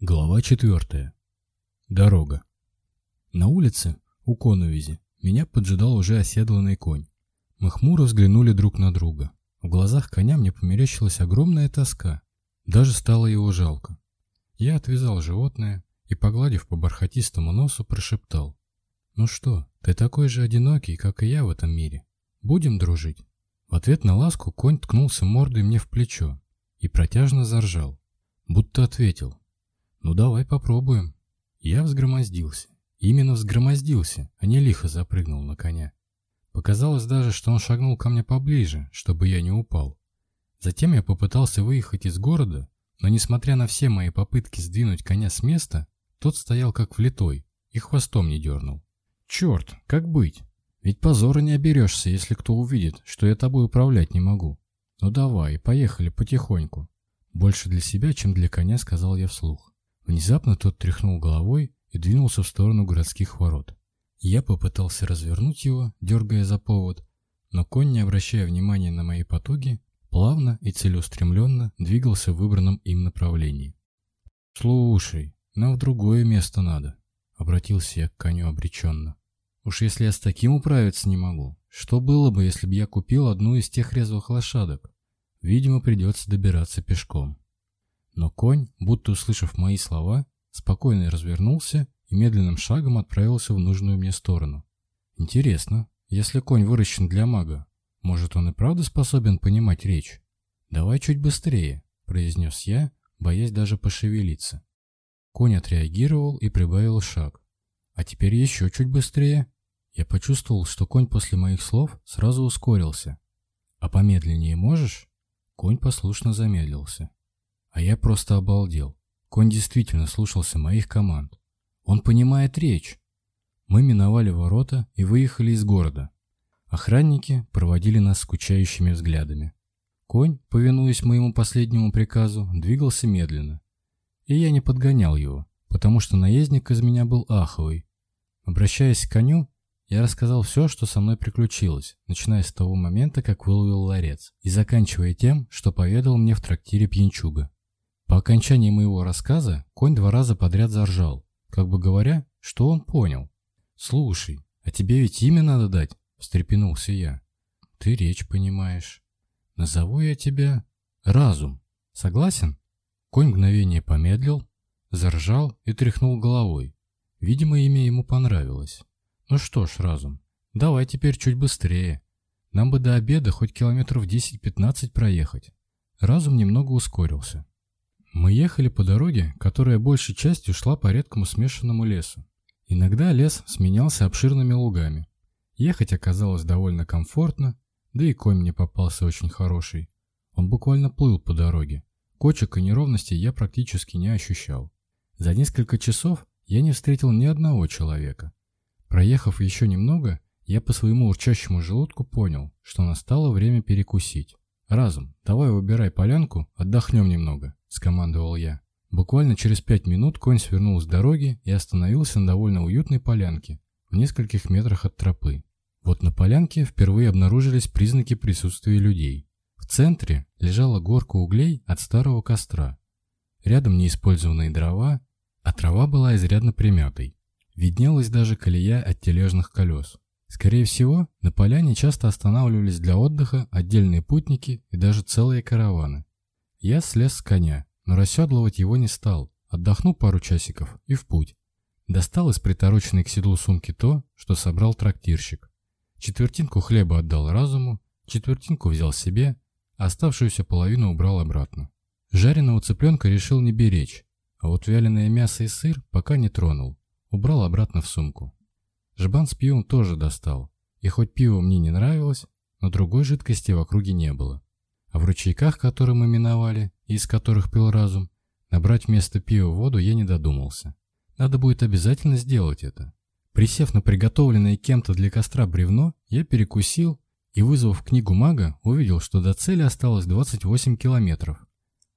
Глава 4. Дорога. На улице, у Коновизи, меня поджидал уже оседланный конь. Мы хмуро взглянули друг на друга. В глазах коня мне померещилась огромная тоска. Даже стало его жалко. Я отвязал животное и, погладив по бархатистому носу, прошептал. «Ну что, ты такой же одинокий, как и я в этом мире. Будем дружить?» В ответ на ласку конь ткнулся мордой мне в плечо и протяжно заржал, будто ответил – «Ну давай попробуем». Я взгромоздился. Именно взгромоздился, а не лихо запрыгнул на коня. Показалось даже, что он шагнул ко мне поближе, чтобы я не упал. Затем я попытался выехать из города, но несмотря на все мои попытки сдвинуть коня с места, тот стоял как влитой и хвостом не дернул. «Черт, как быть? Ведь позора не оберешься, если кто увидит, что я тобой управлять не могу. Ну давай, поехали потихоньку». Больше для себя, чем для коня, сказал я вслух. Внезапно тот тряхнул головой и двинулся в сторону городских ворот. Я попытался развернуть его, дергая за повод, но конь, не обращая внимания на мои потуги, плавно и целеустремленно двигался в выбранном им направлении. «Слушай, нам в другое место надо», — обратился я к коню обреченно. «Уж если я с таким управиться не могу, что было бы, если бы я купил одну из тех резвых лошадок? Видимо, придется добираться пешком». Но конь, будто услышав мои слова, спокойно развернулся и медленным шагом отправился в нужную мне сторону. Интересно, если конь выращен для мага, может он и правда способен понимать речь? Давай чуть быстрее, произнес я, боясь даже пошевелиться. Конь отреагировал и прибавил шаг. А теперь еще чуть быстрее. Я почувствовал, что конь после моих слов сразу ускорился. А помедленнее можешь? Конь послушно замедлился. А я просто обалдел. Конь действительно слушался моих команд. Он понимает речь. Мы миновали ворота и выехали из города. Охранники проводили нас скучающими взглядами. Конь, повинуясь моему последнему приказу, двигался медленно. И я не подгонял его, потому что наездник из меня был аховый. Обращаясь к коню, я рассказал все, что со мной приключилось, начиная с того момента, как выловил ларец, и заканчивая тем, что поведал мне в трактире пьянчуга. По окончании моего рассказа конь два раза подряд заржал, как бы говоря, что он понял. «Слушай, а тебе ведь имя надо дать?» – встрепенулся я. «Ты речь понимаешь. Назову я тебя Разум. Согласен?» Конь мгновение помедлил, заржал и тряхнул головой. Видимо, имя ему понравилось. «Ну что ж, Разум, давай теперь чуть быстрее. Нам бы до обеда хоть километров 10-15 проехать». Разум немного ускорился. Мы ехали по дороге, которая большей частью шла по редкому смешанному лесу. Иногда лес сменялся обширными лугами. Ехать оказалось довольно комфортно, да и конь мне попался очень хороший. Он буквально плыл по дороге. Кочек и неровностей я практически не ощущал. За несколько часов я не встретил ни одного человека. Проехав еще немного, я по своему урчащему желудку понял, что настало время перекусить. «Разум, давай выбирай полянку, отдохнем немного». – скомандовал я. Буквально через пять минут конь свернул с дороги и остановился на довольно уютной полянке, в нескольких метрах от тропы. Вот на полянке впервые обнаружились признаки присутствия людей. В центре лежала горка углей от старого костра. Рядом неиспользованные дрова, а трава была изрядно примятой. Виднелась даже колея от тележных колес. Скорее всего, на поляне часто останавливались для отдыха отдельные путники и даже целые караваны. Я слез с коня, но расседлывать его не стал. Отдохнул пару часиков и в путь. Достал из притороченной к седлу сумки то, что собрал трактирщик. Четвертинку хлеба отдал разуму, четвертинку взял себе, а оставшуюся половину убрал обратно. Жареного цыпленка решил не беречь, а вот вяленое мясо и сыр пока не тронул. Убрал обратно в сумку. Жбан с пивом тоже достал. И хоть пиво мне не нравилось, но другой жидкости в округе не было. А в ручейках, которые мы миновали, и из которых пил разум, набрать вместо пива воду я не додумался. Надо будет обязательно сделать это. Присев на приготовленное кем-то для костра бревно, я перекусил и, вызвав книгу мага, увидел, что до цели осталось 28 километров.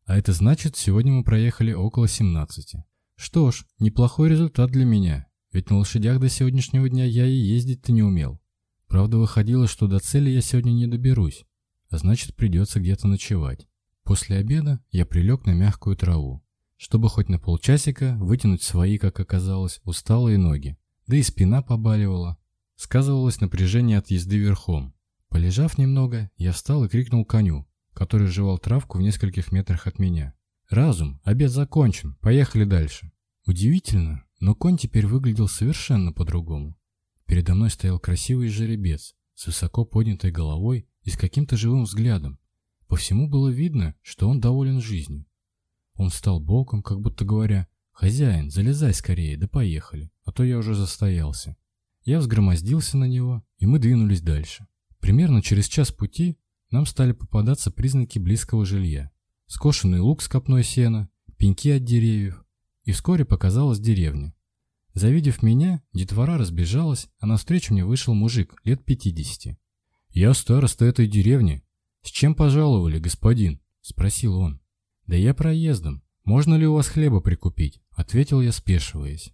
А это значит, сегодня мы проехали около 17. Что ж, неплохой результат для меня, ведь на лошадях до сегодняшнего дня я и ездить-то не умел. Правда, выходило, что до цели я сегодня не доберусь а значит придется где-то ночевать. После обеда я прилег на мягкую траву, чтобы хоть на полчасика вытянуть свои, как оказалось, усталые ноги. Да и спина побаливала. Сказывалось напряжение от езды верхом. Полежав немного, я встал и крикнул коню, который жевал травку в нескольких метрах от меня. «Разум, обед закончен, поехали дальше». Удивительно, но конь теперь выглядел совершенно по-другому. Передо мной стоял красивый жеребец с высоко поднятой головой и с каким-то живым взглядом. По всему было видно, что он доволен жизнью. Он встал боком, как будто говоря, «Хозяин, залезай скорее, да поехали, а то я уже застоялся». Я взгромоздился на него, и мы двинулись дальше. Примерно через час пути нам стали попадаться признаки близкого жилья. Скошенный лук с копной сена, пеньки от деревьев, и вскоре показалась деревня. Завидев меня, детвора разбежалась, а навстречу мне вышел мужик лет 50. «Я староста этой деревни. С чем пожаловали, господин?» – спросил он. «Да я проездом. Можно ли у вас хлеба прикупить?» – ответил я, спешиваясь.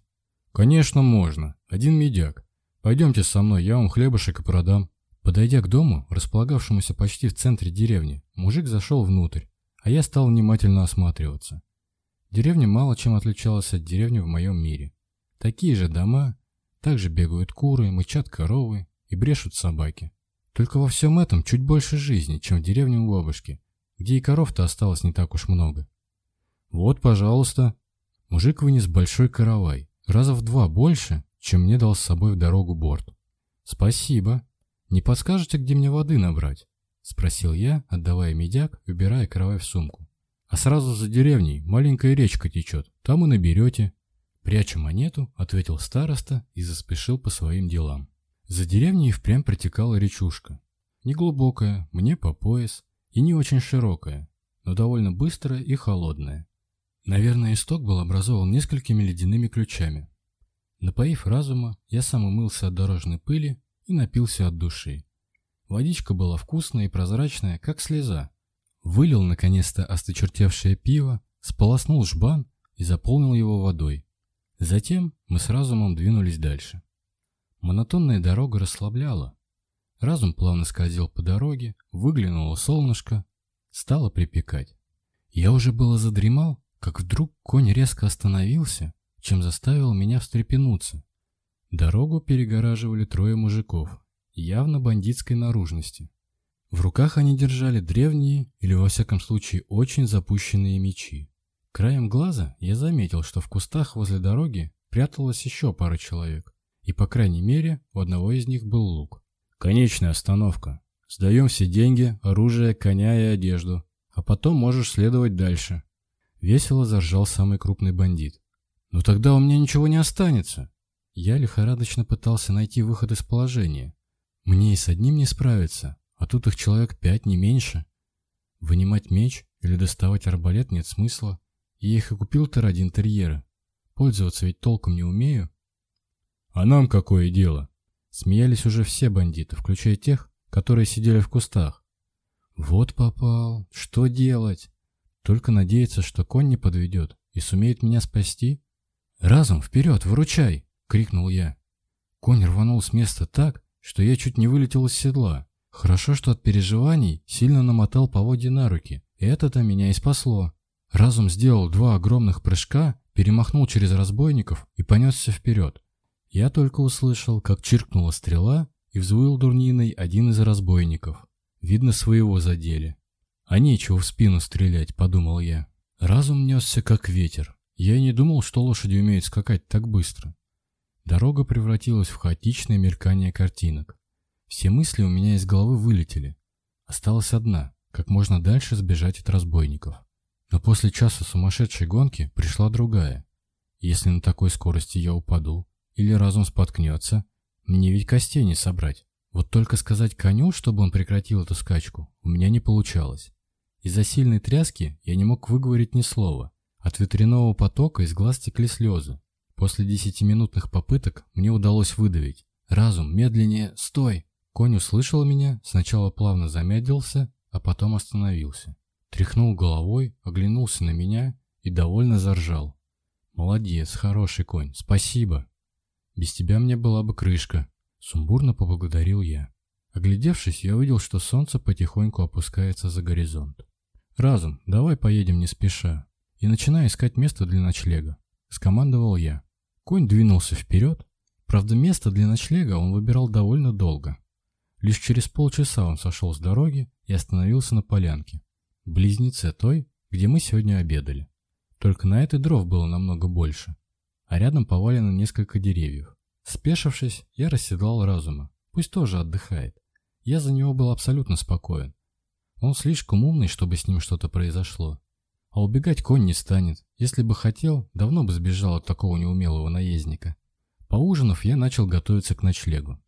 «Конечно можно. Один медяк. Пойдемте со мной, я вам хлебушек и продам». Подойдя к дому, располагавшемуся почти в центре деревни, мужик зашел внутрь, а я стал внимательно осматриваться. Деревня мало чем отличалась от деревни в моем мире. Такие же дома, также бегают куры, мычат коровы и брешут собаки. Только во всем этом чуть больше жизни, чем в деревне у бабушки, где и коров-то осталось не так уж много. Вот, пожалуйста. Мужик вынес большой каравай, раза в два больше, чем мне дал с собой в дорогу борт. Спасибо. Не подскажете, где мне воды набрать? Спросил я, отдавая медяк, убирая каравай в сумку. А сразу за деревней маленькая речка течет, там и наберете. Прячу монету, ответил староста и заспешил по своим делам. За деревней впрямь протекала речушка. Неглубокая, мне по пояс, и не очень широкая, но довольно быстрая и холодная. Наверное, исток был образован несколькими ледяными ключами. Напоив разума, я сам умылся от дорожной пыли и напился от души. Водичка была вкусная и прозрачная, как слеза. Вылил, наконец-то, осточертевшее пиво, сполоснул жбан и заполнил его водой. Затем мы с разумом двинулись дальше. Монотонная дорога расслабляла. Разум плавно скользил по дороге, выглянуло солнышко, стало припекать. Я уже было задремал, как вдруг конь резко остановился, чем заставил меня встрепенуться. Дорогу перегораживали трое мужиков, явно бандитской наружности. В руках они держали древние, или во всяком случае очень запущенные мечи. Краем глаза я заметил, что в кустах возле дороги пряталось еще пара человек и, по крайней мере, у одного из них был лук. «Конечная остановка. Сдаем все деньги, оружие, коня и одежду, а потом можешь следовать дальше». Весело заржал самый крупный бандит. «Но тогда у меня ничего не останется». Я лихорадочно пытался найти выход из положения. Мне и с одним не справиться, а тут их человек пять, не меньше. Вынимать меч или доставать арбалет нет смысла. Я их и купил-то ради интерьера. Пользоваться ведь толком не умею. А нам какое дело? Смеялись уже все бандиты, включая тех, которые сидели в кустах. Вот попал. Что делать? Только надеяться, что конь не подведет и сумеет меня спасти? Разум, вперед, выручай! Крикнул я. Конь рванул с места так, что я чуть не вылетел из седла. Хорошо, что от переживаний сильно намотал поводья на руки. Это-то меня и спасло. Разум сделал два огромных прыжка, перемахнул через разбойников и понесся вперед. Я только услышал, как чиркнула стрела, и взвыл дурниной один из разбойников. Видно, своего задели. А нечего в спину стрелять, подумал я. Разум несся, как ветер. Я и не думал, что лошади умеют скакать так быстро. Дорога превратилась в хаотичное мелькание картинок. Все мысли у меня из головы вылетели. Осталась одна, как можно дальше сбежать от разбойников. Но после часа сумасшедшей гонки пришла другая. Если на такой скорости я упаду, или разум споткнется. Мне ведь костей не собрать. Вот только сказать коню, чтобы он прекратил эту скачку, у меня не получалось. Из-за сильной тряски я не мог выговорить ни слова. От ветряного потока из глаз текли слезы. После десятиминутных попыток мне удалось выдавить. «Разум, медленнее, стой!» Конь услышал меня, сначала плавно замедлился, а потом остановился. Тряхнул головой, оглянулся на меня и довольно заржал. «Молодец, хороший конь, спасибо!» Без тебя мне была бы крышка», — сумбурно поблагодарил я. Оглядевшись, я увидел, что солнце потихоньку опускается за горизонт. «Разум, давай поедем не спеша», и начинаю искать место для ночлега. Скомандовал я. Конь двинулся вперед. Правда, место для ночлега он выбирал довольно долго. Лишь через полчаса он сошел с дороги и остановился на полянке. Близнеце той, где мы сегодня обедали. Только на этой дров было намного больше а рядом повалено несколько деревьев. Спешившись, я расседлал разума. Пусть тоже отдыхает. Я за него был абсолютно спокоен. Он слишком умный, чтобы с ним что-то произошло. А убегать конь не станет. Если бы хотел, давно бы сбежал от такого неумелого наездника. Поужинав, я начал готовиться к ночлегу.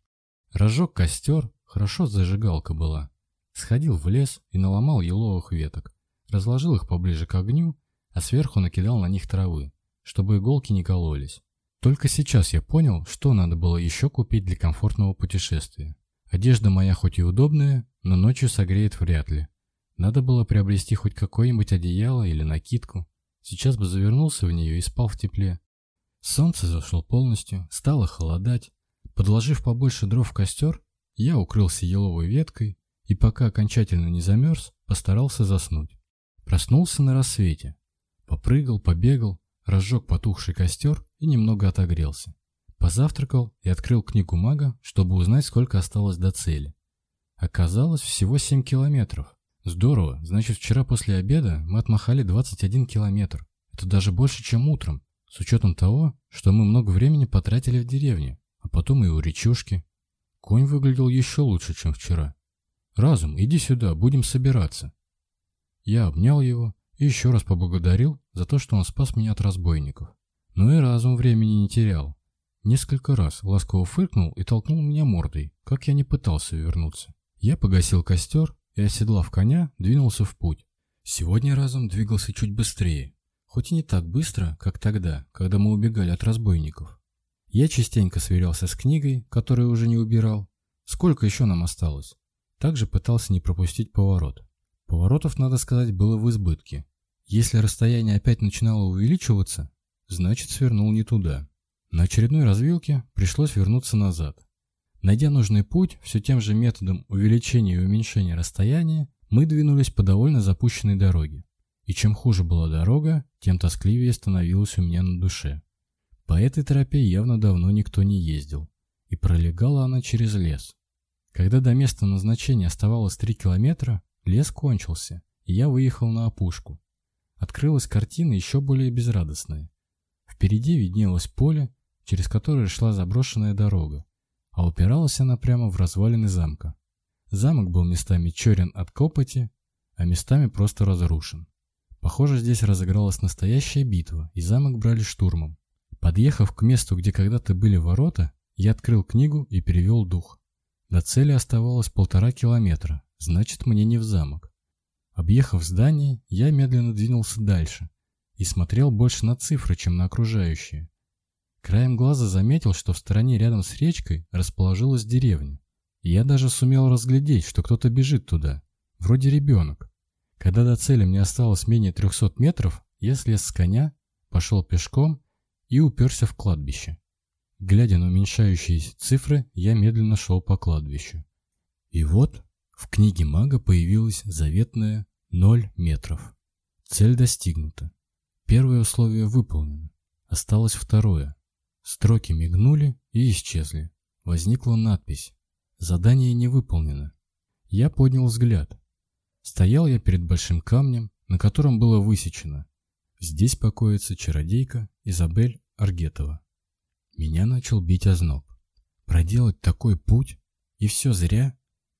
Разжег костер, хорошо зажигалка была. Сходил в лес и наломал еловых веток. Разложил их поближе к огню, а сверху накидал на них травы чтобы иголки не кололись. Только сейчас я понял, что надо было еще купить для комфортного путешествия. Одежда моя хоть и удобная, но ночью согреет вряд ли. Надо было приобрести хоть какое-нибудь одеяло или накидку. Сейчас бы завернулся в нее и спал в тепле. Солнце зашло полностью, стало холодать. Подложив побольше дров в костер, я укрылся еловой веткой и, пока окончательно не замерз, постарался заснуть. Проснулся на рассвете. Попрыгал, побегал, разжег потухший костер и немного отогрелся. Позавтракал и открыл книгу мага, чтобы узнать, сколько осталось до цели. Оказалось, всего 7 километров. Здорово, значит вчера после обеда мы отмахали 21 километр. Это даже больше, чем утром, с учетом того, что мы много времени потратили в деревне, а потом и у речушки. Конь выглядел еще лучше, чем вчера. «Разум, иди сюда, будем собираться». Я обнял его, и еще раз поблагодарил за то, что он спас меня от разбойников. Но и разум времени не терял. Несколько раз ласково фыркнул и толкнул меня мордой, как я не пытался вернуться. Я погасил костер и, оседлав коня, двинулся в путь. Сегодня разум двигался чуть быстрее, хоть и не так быстро, как тогда, когда мы убегали от разбойников. Я частенько сверялся с книгой, которую уже не убирал. Сколько еще нам осталось? Также пытался не пропустить поворот. Поворотов, надо сказать, было в избытке, если расстояние опять начинало увеличиваться, значит свернул не туда. На очередной развилке пришлось вернуться назад. Найдя нужный путь, все тем же методом увеличения и уменьшения расстояния, мы двинулись по довольно запущенной дороге. И чем хуже была дорога, тем тоскливее становилось у меня на душе. По этой тропе явно давно никто не ездил, и пролегала она через лес. Когда до места назначения оставалось 3 километра, лес кончился, и я выехал на опушку, открылась картина еще более безрадостная. Впереди виднелось поле, через которое шла заброшенная дорога, а упиралась она прямо в развалины замка. Замок был местами черен от копоти, а местами просто разрушен. Похоже, здесь разыгралась настоящая битва, и замок брали штурмом. Подъехав к месту, где когда-то были ворота, я открыл книгу и перевел дух. До цели оставалось полтора километра, значит мне не в замок. Объехав здание, я медленно двинулся дальше и смотрел больше на цифры, чем на окружающие. Краем глаза заметил, что в стороне рядом с речкой расположилась деревня. Я даже сумел разглядеть, что кто-то бежит туда, вроде ребенок. Когда до цели мне осталось менее 300 метров, я слез с коня, пошел пешком и уперся в кладбище. Глядя на уменьшающиеся цифры, я медленно шел по кладбищу. И вот в книге мага появилась заветная 0 метров. Цель достигнута. Первое условие выполнено. Осталось второе. Строки мигнули и исчезли. Возникла надпись. Задание не выполнено. Я поднял взгляд. Стоял я перед большим камнем, на котором было высечено. Здесь покоится чародейка Изабель Аргетова. Меня начал бить озноб. Проделать такой путь? И все зря?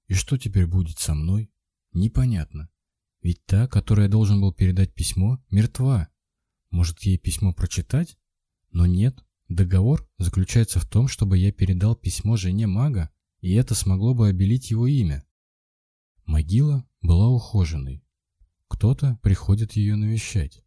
И что теперь будет со мной? Непонятно. Ведь та, которой я должен был передать письмо, мертва. Может, ей письмо прочитать? Но нет. Договор заключается в том, чтобы я передал письмо жене мага, и это смогло бы обелить его имя. Могила была ухоженной. Кто-то приходит ее навещать.